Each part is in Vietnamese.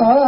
ಆ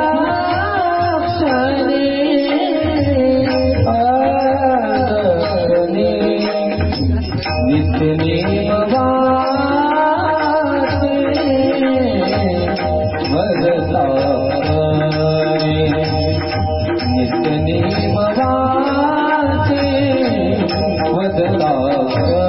Lord.